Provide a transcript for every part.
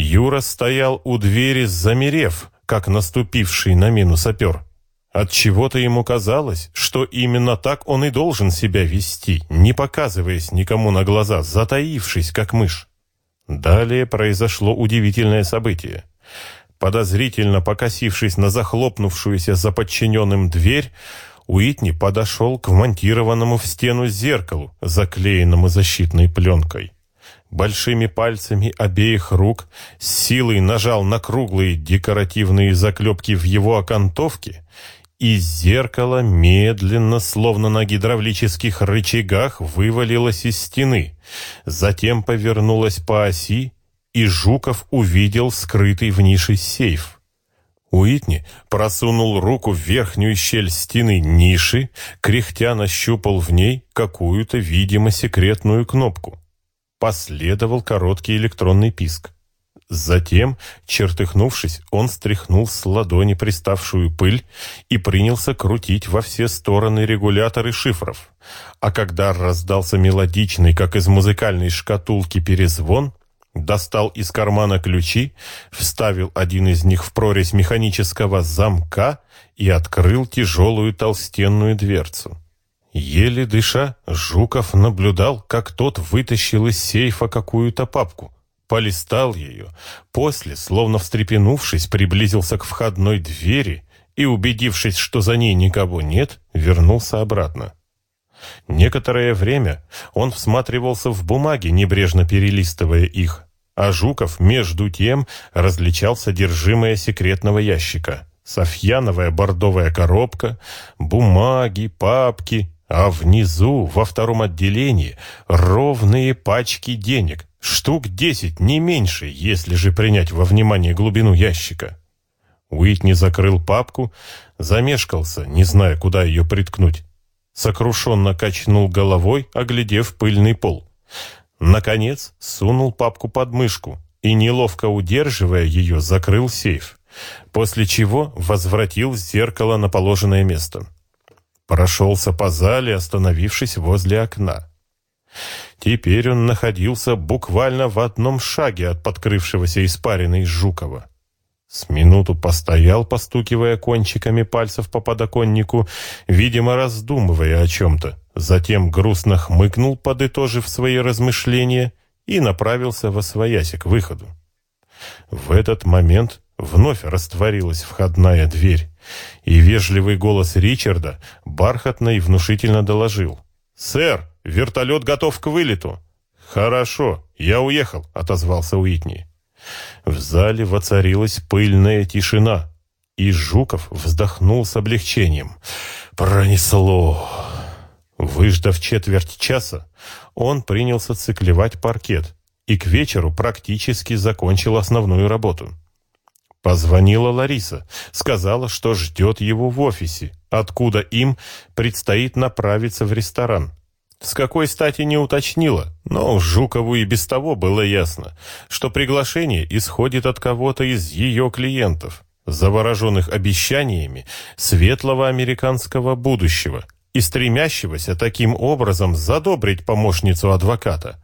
Юра стоял у двери, замерев, как наступивший на мину сапер. От чего то ему казалось, что именно так он и должен себя вести, не показываясь никому на глаза, затаившись, как мышь. Далее произошло удивительное событие. Подозрительно покосившись на захлопнувшуюся за подчиненным дверь, Уитни подошел к вмонтированному в стену зеркалу, заклеенному защитной пленкой. Большими пальцами обеих рук с силой нажал на круглые декоративные заклепки в его окантовке, и зеркало медленно, словно на гидравлических рычагах, вывалилось из стены, затем повернулось по оси, и Жуков увидел скрытый в нише сейф. Уитни просунул руку в верхнюю щель стены ниши, кряхтя нащупал в ней какую-то, видимо, секретную кнопку. Последовал короткий электронный писк. Затем, чертыхнувшись, он стряхнул с ладони приставшую пыль и принялся крутить во все стороны регуляторы шифров. А когда раздался мелодичный, как из музыкальной шкатулки, перезвон, достал из кармана ключи, вставил один из них в прорезь механического замка и открыл тяжелую толстенную дверцу. Еле дыша, Жуков наблюдал, как тот вытащил из сейфа какую-то папку, полистал ее, после, словно встрепенувшись, приблизился к входной двери и, убедившись, что за ней никого нет, вернулся обратно. Некоторое время он всматривался в бумаги, небрежно перелистывая их, а Жуков, между тем, различал содержимое секретного ящика. Софьяновая бордовая коробка, бумаги, папки, а внизу, во втором отделении, ровные пачки денег, штук десять, не меньше, если же принять во внимание глубину ящика. Уитни закрыл папку, замешкался, не зная, куда ее приткнуть. Сокрушенно качнул головой, оглядев пыльный пол. Наконец, сунул папку под мышку и, неловко удерживая ее, закрыл сейф, после чего возвратил зеркало на положенное место. Прошелся по зале, остановившись возле окна. Теперь он находился буквально в одном шаге от подкрывшегося испаренной Жукова. С минуту постоял, постукивая кончиками пальцев по подоконнику, видимо, раздумывая о чем-то. Затем грустно хмыкнул, подытожив свои размышления, и направился во свояси к выходу. В этот момент вновь растворилась входная дверь, и вежливый голос Ричарда бархатно и внушительно доложил. «Сэр, вертолет готов к вылету!» «Хорошо, я уехал», — отозвался Уитни. В зале воцарилась пыльная тишина, и Жуков вздохнул с облегчением. «Пронесло!» Выждав четверть часа, он принялся циклевать паркет и к вечеру практически закончил основную работу. Позвонила Лариса, сказала, что ждет его в офисе, откуда им предстоит направиться в ресторан. С какой стати не уточнила, но Жукову и без того было ясно, что приглашение исходит от кого-то из ее клиентов, завороженных обещаниями светлого американского будущего – и стремящегося таким образом задобрить помощницу адвоката.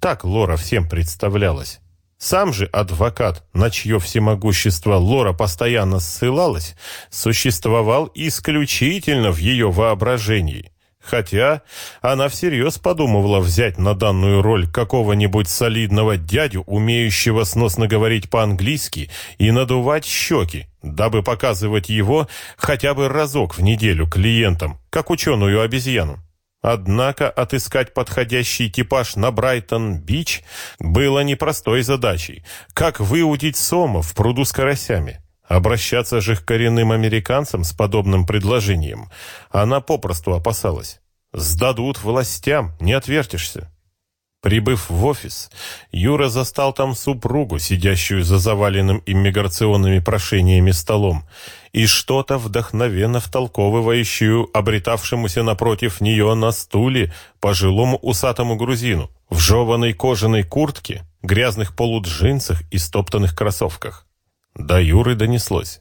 Так Лора всем представлялась. Сам же адвокат, на чье всемогущество Лора постоянно ссылалась, существовал исключительно в ее воображении. Хотя она всерьез подумывала взять на данную роль какого-нибудь солидного дядю, умеющего сносно говорить по-английски и надувать щеки, дабы показывать его хотя бы разок в неделю клиентам, как ученую-обезьяну. Однако отыскать подходящий типаж на Брайтон-Бич было непростой задачей, как выудить сома в пруду с карасями. Обращаться же к коренным американцам с подобным предложением она попросту опасалась. Сдадут властям, не отвертишься. Прибыв в офис, Юра застал там супругу, сидящую за заваленным иммиграционными прошениями столом, и что-то вдохновенно втолковывающую обретавшемуся напротив нее на стуле пожилому усатому грузину в жеваной кожаной куртке, грязных полуджинсах и стоптанных кроссовках. До Юры донеслось.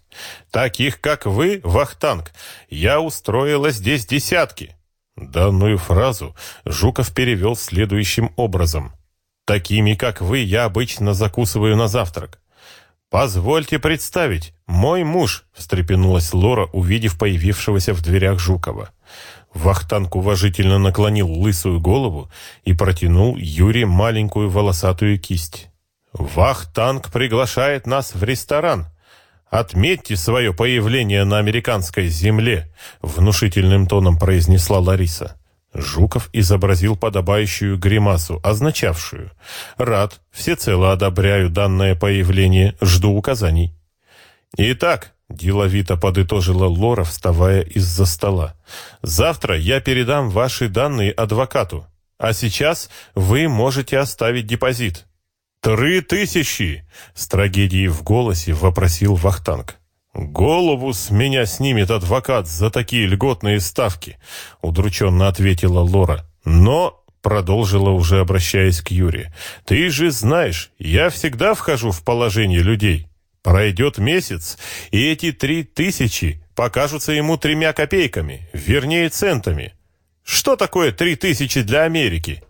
«Таких, как вы, Вахтанг, я устроила здесь десятки». Данную фразу Жуков перевел следующим образом. Такими, как вы, я обычно закусываю на завтрак. «Позвольте представить, мой муж», — встрепенулась Лора, увидев появившегося в дверях Жукова. Вахтанг уважительно наклонил лысую голову и протянул Юре маленькую волосатую кисть. «Вахтанг приглашает нас в ресторан. Отметьте свое появление на американской земле», — внушительным тоном произнесла Лариса. Жуков изобразил подобающую гримасу, означавшую «Рад, всецело одобряю данное появление, жду указаний». «Итак», — деловито подытожила Лора, вставая из-за стола, «завтра я передам ваши данные адвокату, а сейчас вы можете оставить депозит». «Три тысячи!» — с трагедией в голосе вопросил Вахтанг. «Голову с меня снимет адвокат за такие льготные ставки», — удрученно ответила Лора. «Но...» — продолжила уже обращаясь к Юре. «Ты же знаешь, я всегда вхожу в положение людей. Пройдет месяц, и эти три тысячи покажутся ему тремя копейками, вернее центами. Что такое три тысячи для Америки?»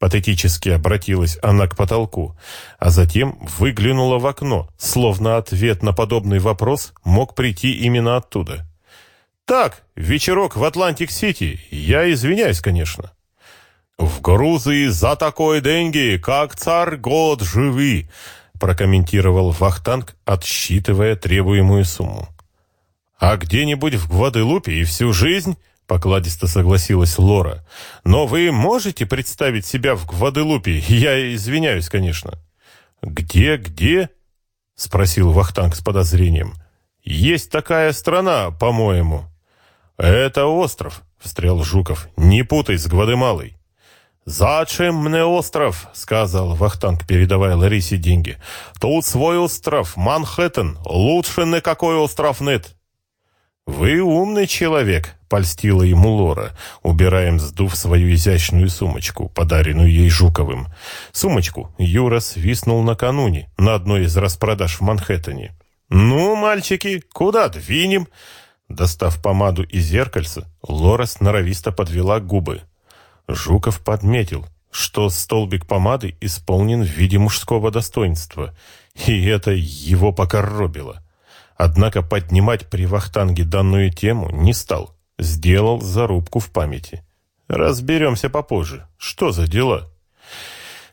Патетически обратилась она к потолку, а затем выглянула в окно, словно ответ на подобный вопрос мог прийти именно оттуда. «Так, вечерок в Атлантик-Сити. Я извиняюсь, конечно». «В Грузии за такой деньги, как царь год живи», прокомментировал Вахтанг, отсчитывая требуемую сумму. «А где-нибудь в Гваделупе и всю жизнь?» Покладисто согласилась Лора. «Но вы можете представить себя в Гваделупе? Я извиняюсь, конечно». «Где, где?» — спросил Вахтанг с подозрением. «Есть такая страна, по-моему». «Это остров», — встрял Жуков. «Не путай с Гвадемалой». «Зачем мне остров?» — сказал Вахтанг, передавая Ларисе деньги. «Тут свой остров, Манхэттен. Лучше никакой остров нет». «Вы умный человек», — польстила ему Лора, убираем сдув свою изящную сумочку, подаренную ей Жуковым. Сумочку Юра свистнул накануне на одной из распродаж в Манхэттене. «Ну, мальчики, куда двинем?» Достав помаду и зеркальце, Лора сноровисто подвела губы. Жуков подметил, что столбик помады исполнен в виде мужского достоинства, и это его покоробило. Однако поднимать при Вахтанге данную тему не стал. Сделал зарубку в памяти. Разберемся попозже. Что за дела?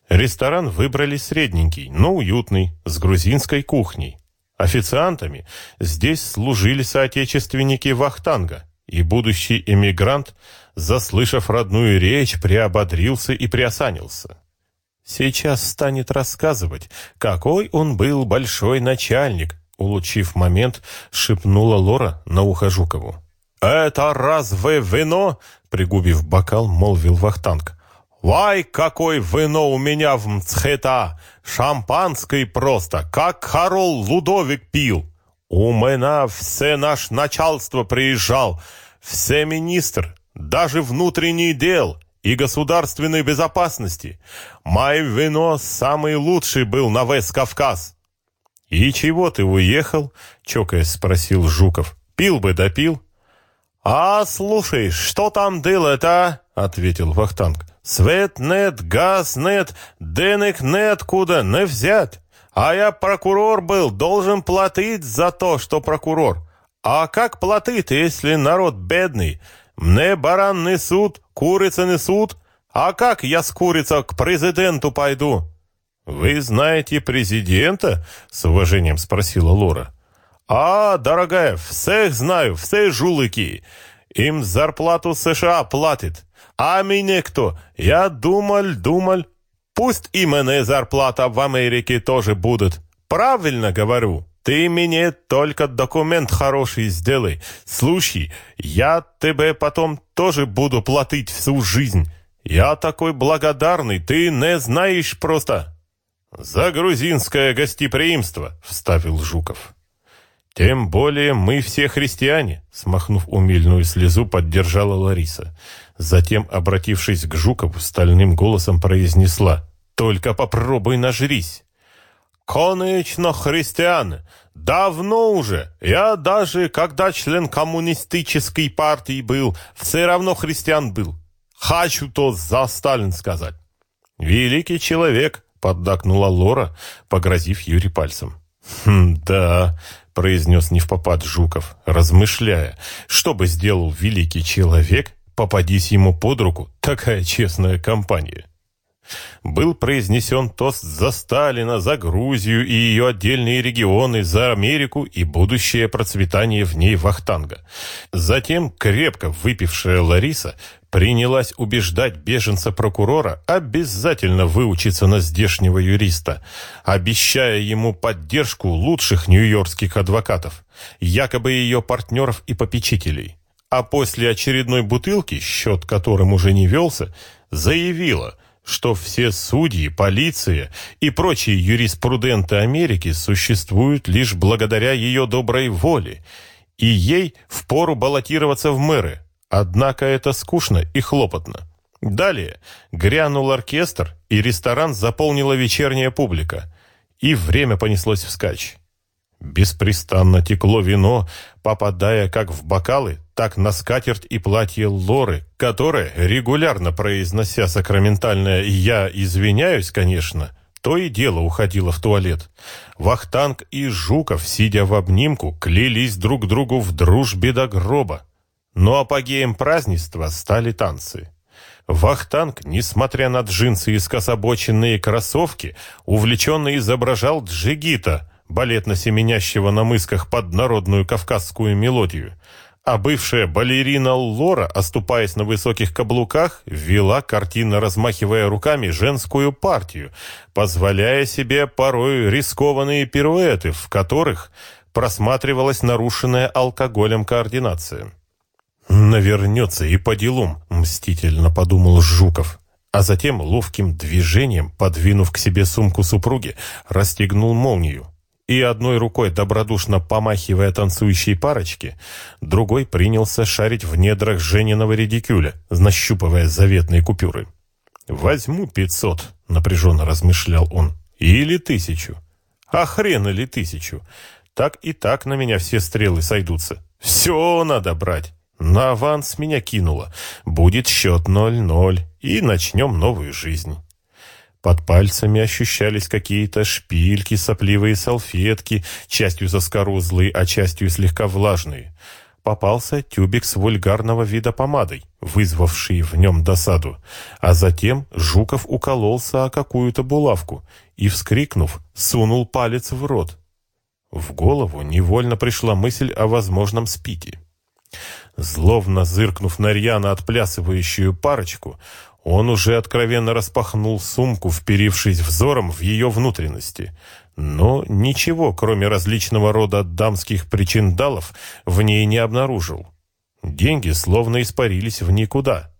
Ресторан выбрали средненький, но уютный, с грузинской кухней. Официантами здесь служили соотечественники Вахтанга, и будущий эмигрант, заслышав родную речь, приободрился и приосанился. Сейчас станет рассказывать, какой он был большой начальник, улучив момент, шепнула Лора на ухо Жукову. «Это разве вино?» — пригубив бокал, молвил Вахтанг. «Вай, какой вино у меня в мцхета! Шампанский просто, как Карл Лудовик пил! У меня все наш начальство приезжал, все министр, даже внутренний дел и государственной безопасности. Мой вино самый лучший был на весь Кавказ. «И чего ты уехал?» — чокаясь спросил Жуков. «Пил бы допил». «А, слушай, что там дыло-то?» — ответил Вахтанг. «Свет нет, газ нет, денег нет куда, не взять. А я прокурор был, должен платить за то, что прокурор. А как платить, если народ бедный? Мне баран несут, курица несут. А как я с курица к президенту пойду?» «Вы знаете президента?» — с уважением спросила Лора. «А, дорогая, всех знаю, все жулики. Им зарплату США платит. А мне кто? Я думал, думал. Пусть и мне зарплата в Америке тоже будет. Правильно говорю. Ты мне только документ хороший сделай. Слушай, я тебе потом тоже буду платить всю жизнь. Я такой благодарный, ты не знаешь просто». «За грузинское гостеприимство!» — вставил Жуков. «Тем более мы все христиане», — смахнув умильную слезу, поддержала Лариса. Затем, обратившись к Жукову, стальным голосом произнесла «Только попробуй нажрись». «Конечно, христиане! Давно уже! Я даже, когда член коммунистической партии был, все равно христиан был. Хочу то за Сталин сказать». великий человек», — поддакнула Лора, погрозив Юре пальцем. «Хм, да», — произнес невпопад Жуков, размышляя, что бы сделал великий человек, попадись ему под руку такая честная компания был произнесен тост за Сталина, за Грузию и ее отдельные регионы, за Америку и будущее процветание в ней Вахтанга. Затем крепко выпившая Лариса принялась убеждать беженца-прокурора обязательно выучиться на здешнего юриста, обещая ему поддержку лучших нью-йоркских адвокатов, якобы ее партнеров и попечителей. А после очередной бутылки, счет которым уже не велся, заявила – что все судьи, полиция и прочие юриспруденты Америки существуют лишь благодаря ее доброй воле, и ей впору баллотироваться в мэры. Однако это скучно и хлопотно. Далее грянул оркестр, и ресторан заполнила вечерняя публика, и время понеслось вскачь. Беспрестанно текло вино, попадая как в бокалы, так на скатерть и платье Лоры, которая, регулярно произнося сакраментальное «я извиняюсь, конечно», то и дело уходила в туалет. Вахтанг и Жуков, сидя в обнимку, клялись друг другу в дружбе до гроба. Но апогеем празднества стали танцы. Вахтанг, несмотря на джинсы и скособоченные кроссовки, увлеченно изображал джигита, балетно семенящего на мысках под народную кавказскую мелодию – а бывшая балерина Лора, оступаясь на высоких каблуках, вела, картинно размахивая руками, женскую партию, позволяя себе порой рискованные пируэты, в которых просматривалась нарушенная алкоголем координация. «Навернется и по делам», — мстительно подумал Жуков. А затем ловким движением, подвинув к себе сумку супруги, расстегнул молнию и одной рукой добродушно помахивая танцующей парочке, другой принялся шарить в недрах Жениного редикюля, нащупывая заветные купюры. «Возьму пятьсот», — напряженно размышлял он, — «или тысячу. А хрен или тысячу. Так и так на меня все стрелы сойдутся. Все надо брать. На аванс меня кинуло. Будет счет ноль-ноль, и начнем новую жизнь». Под пальцами ощущались какие-то шпильки, сопливые салфетки, частью заскорузлые, а частью слегка влажные. Попался тюбик с вульгарного вида помадой, вызвавший в нем досаду. А затем Жуков укололся о какую-то булавку и, вскрикнув, сунул палец в рот. В голову невольно пришла мысль о возможном спите. Зловно зыркнув на рьяно отплясывающую парочку, он уже откровенно распахнул сумку, вперившись взором в ее внутренности. Но ничего, кроме различного рода дамских причиндалов, в ней не обнаружил. Деньги словно испарились в никуда.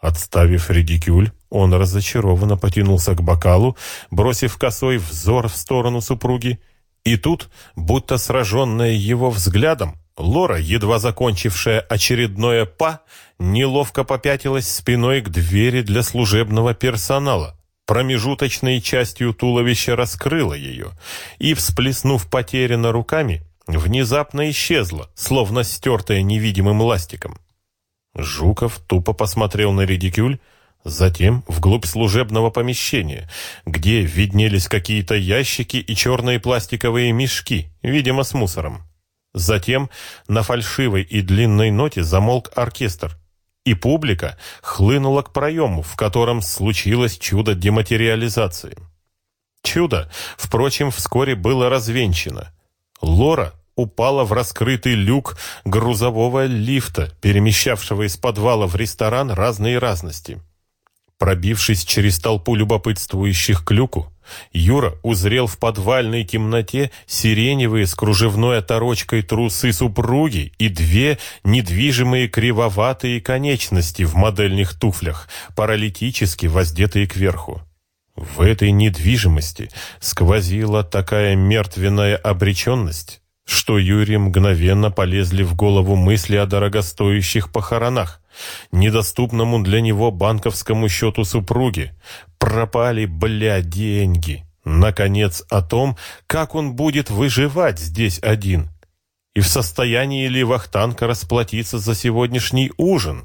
Отставив редикюль, он разочарованно потянулся к бокалу, бросив косой взор в сторону супруги. И тут, будто сраженная его взглядом, Лора, едва закончившая очередное «па», неловко попятилась спиной к двери для служебного персонала. Промежуточной частью туловища раскрыла ее и, всплеснув потеряно руками, внезапно исчезла, словно стертая невидимым ластиком. Жуков тупо посмотрел на редикюль, затем вглубь служебного помещения, где виднелись какие-то ящики и черные пластиковые мешки, видимо, с мусором. Затем на фальшивой и длинной ноте замолк оркестр, и публика хлынула к проему, в котором случилось чудо дематериализации. Чудо, впрочем, вскоре было развенчано. Лора упала в раскрытый люк грузового лифта, перемещавшего из подвала в ресторан разные разности. Пробившись через толпу любопытствующих к люку, Юра узрел в подвальной темноте сиреневые с кружевной оторочкой трусы супруги и две недвижимые кривоватые конечности в модельных туфлях, паралитически воздетые кверху. В этой недвижимости сквозила такая мертвенная обреченность, что Юре мгновенно полезли в голову мысли о дорогостоящих похоронах, недоступному для него банковскому счету супруги. Пропали, бля, деньги. Наконец, о том, как он будет выживать здесь один. И в состоянии ли Вахтанка расплатиться за сегодняшний ужин?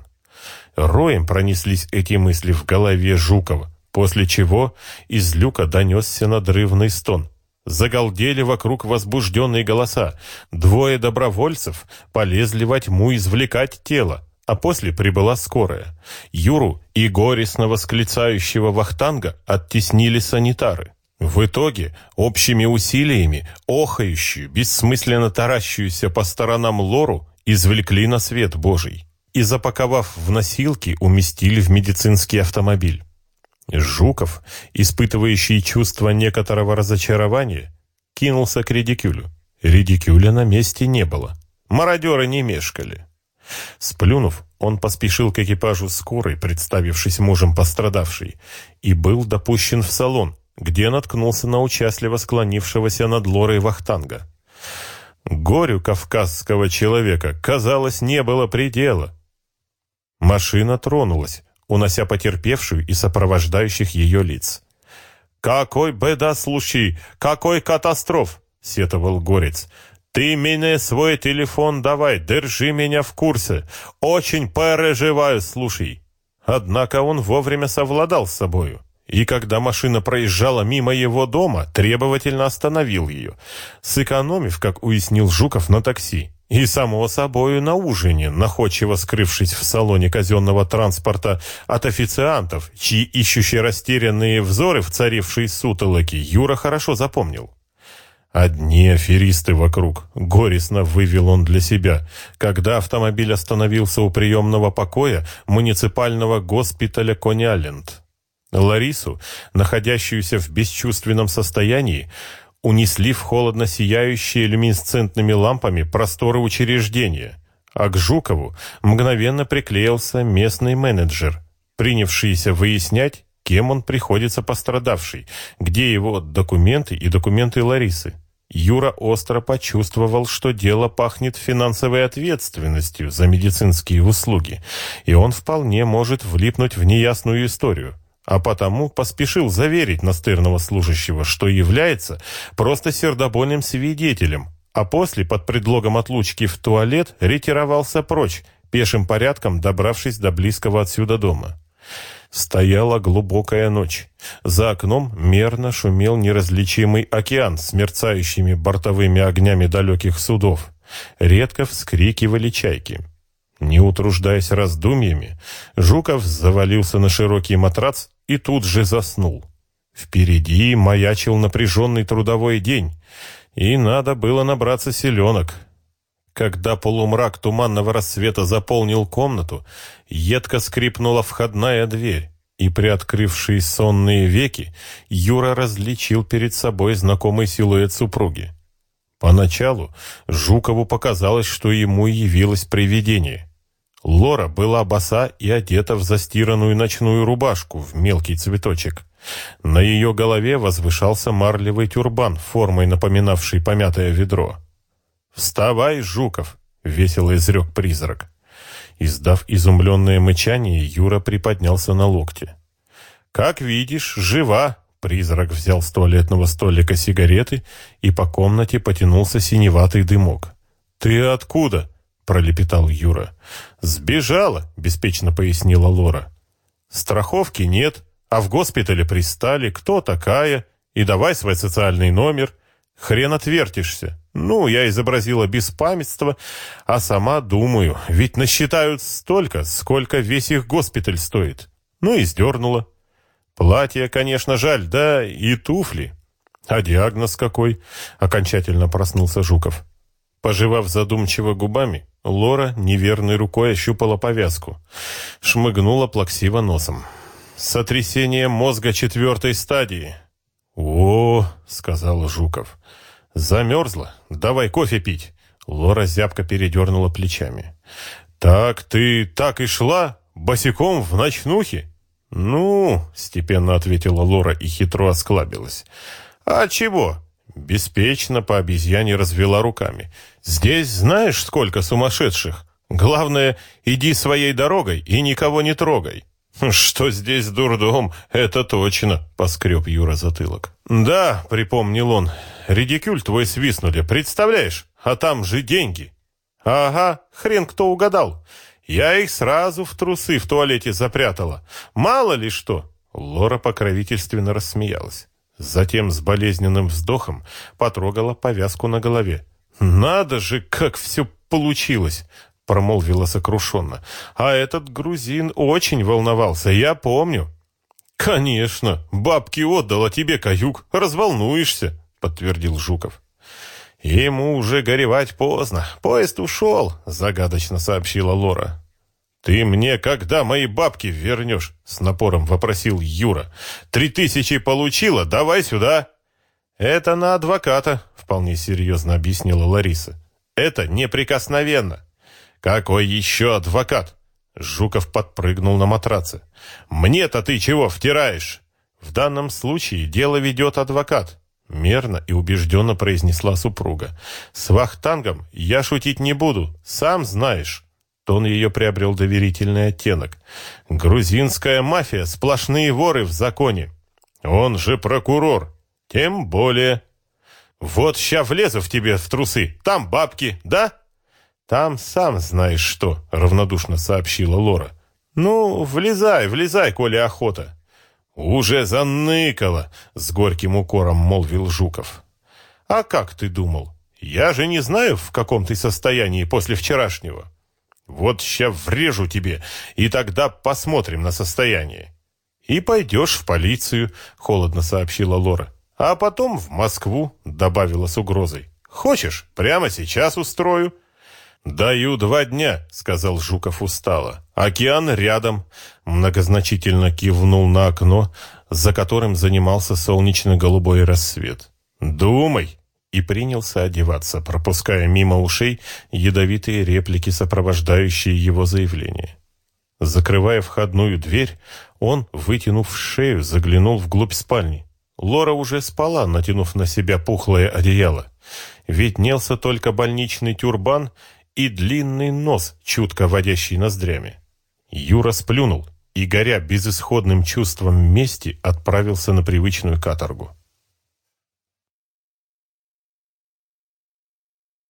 Роем пронеслись эти мысли в голове Жукова. после чего из люка донесся надрывный стон. Загалдели вокруг возбужденные голоса. Двое добровольцев полезли во тьму извлекать тело, а после прибыла скорая. Юру и горестно восклицающего вахтанга оттеснили санитары. В итоге, общими усилиями, охающую, бессмысленно таращуюся по сторонам Лору извлекли на свет Божий и, запаковав в носилки, уместили в медицинский автомобиль. Жуков, испытывающий чувство некоторого разочарования, кинулся к редикюлю. Редикюля на месте не было. Мародеры не мешкали. Сплюнув, он поспешил к экипажу скорой, представившись мужем пострадавшей, и был допущен в салон, где наткнулся на участливо склонившегося над Лорой Вахтанга. Горю кавказского человека, казалось, не было предела. Машина тронулась, унося потерпевшую и сопровождающих ее лиц. «Какой беда случай! Какой катастроф!» — сетовал Горец. «Ты мне свой телефон давай, держи меня в курсе. Очень переживаю, слушай». Однако он вовремя совладал с собою. И когда машина проезжала мимо его дома, требовательно остановил ее, сэкономив, как уяснил Жуков, на такси. И, само собою, на ужине, находчиво скрывшись в салоне казенного транспорта от официантов, чьи ищущие растерянные взоры в царившей сутолоке, Юра хорошо запомнил. Одни аферисты вокруг, горестно вывел он для себя, когда автомобиль остановился у приемного покоя муниципального госпиталя Коняленд. Ларису, находящуюся в бесчувственном состоянии, унесли в холодно сияющие люминесцентными лампами просторы учреждения, а к Жукову мгновенно приклеился местный менеджер, принявшийся выяснять, кем он приходится пострадавший, где его документы и документы Ларисы. Юра остро почувствовал, что дело пахнет финансовой ответственностью за медицинские услуги, и он вполне может влипнуть в неясную историю а потому поспешил заверить настырного служащего, что является просто сердобольным свидетелем, а после, под предлогом отлучки в туалет, ретировался прочь, пешим порядком добравшись до близкого отсюда дома. Стояла глубокая ночь. За окном мерно шумел неразличимый океан с мерцающими бортовыми огнями далеких судов. Редко вскрикивали чайки. Не утруждаясь раздумьями, Жуков завалился на широкий матрац и тут же заснул. Впереди маячил напряженный трудовой день, и надо было набраться селенок. Когда полумрак туманного рассвета заполнил комнату, едко скрипнула входная дверь, и, приоткрывшие сонные веки, Юра различил перед собой знакомый силуэт супруги. Поначалу Жукову показалось, что ему явилось привидение — Лора была боса и одета в застиранную ночную рубашку в мелкий цветочек. На ее голове возвышался марлевый тюрбан, формой напоминавший помятое ведро. «Вставай, Жуков!» — весело изрек призрак. Издав изумленное мычание, Юра приподнялся на локте. «Как видишь, жива!» Призрак взял с туалетного столика сигареты, и по комнате потянулся синеватый дымок. «Ты откуда?» — пролепетал Юра. «Сбежала», — беспечно пояснила Лора. «Страховки нет, а в госпитале пристали. Кто такая? И давай свой социальный номер. Хрен отвертишься. Ну, я изобразила беспамятство, а сама думаю, ведь насчитают столько, сколько весь их госпиталь стоит. Ну и сдернула. Платье, конечно, жаль, да и туфли. А диагноз какой?» — окончательно проснулся Жуков. Пожевав задумчиво губами, Лора неверной рукой ощупала повязку. Шмыгнула плаксиво носом. «Сотрясение мозга четвертой стадии». «О!» — сказал Жуков. «Замерзла? Давай кофе пить». Лора зябко передернула плечами. «Так ты так и шла? Босиком в ночнухе?» «Ну...» — степенно ответила Лора и хитро осклабилась. «А чего? Беспечно по обезьяне развела руками. «Здесь знаешь, сколько сумасшедших? Главное, иди своей дорогой и никого не трогай». «Что здесь дурдом, это точно», — поскреб Юра затылок. «Да», — припомнил он, — «редикюль твой свистнули, представляешь? А там же деньги». «Ага, хрен кто угадал. Я их сразу в трусы в туалете запрятала. Мало ли что. Лора покровительственно рассмеялась. Затем с болезненным вздохом потрогала повязку на голове. «Надо же, как все получилось!» — промолвила сокрушенно. «А этот грузин очень волновался, я помню». «Конечно, бабки отдала тебе каюк, разволнуешься», — подтвердил Жуков. «Ему уже горевать поздно, поезд ушел», — загадочно сообщила Лора. «Ты мне когда мои бабки вернешь?» — с напором вопросил Юра. «Три тысячи получила, давай сюда!» «Это на адвоката», — вполне серьезно объяснила Лариса. «Это неприкосновенно». «Какой еще адвокат?» Жуков подпрыгнул на матраце. «Мне-то ты чего втираешь?» «В данном случае дело ведет адвокат», — мерно и убежденно произнесла супруга. «С вахтангом я шутить не буду, сам знаешь». Тон ее приобрел доверительный оттенок. «Грузинская мафия, сплошные воры в законе. Он же прокурор. Тем более...» «Вот ща влезу в тебе в трусы. Там бабки, да?» «Там сам знаешь что», — равнодушно сообщила Лора. «Ну, влезай, влезай, коли охота». «Уже заныкало», — с горьким укором молвил Жуков. «А как ты думал? Я же не знаю, в каком ты состоянии после вчерашнего. Вот ща врежу тебе, и тогда посмотрим на состояние. И пойдешь в полицию, холодно сообщила Лора. А потом в Москву, добавила с угрозой. Хочешь, прямо сейчас устрою? «Даю два дня», — сказал Жуков устало. «Океан рядом», — многозначительно кивнул на окно, за которым занимался солнечно-голубой рассвет. «Думай», и принялся одеваться, пропуская мимо ушей ядовитые реплики, сопровождающие его заявление. Закрывая входную дверь, он, вытянув шею, заглянул вглубь спальни. Лора уже спала, натянув на себя пухлое одеяло. Виднелся только больничный тюрбан и длинный нос, чутко водящий ноздрями. Юра сплюнул и, горя безысходным чувством мести, отправился на привычную каторгу.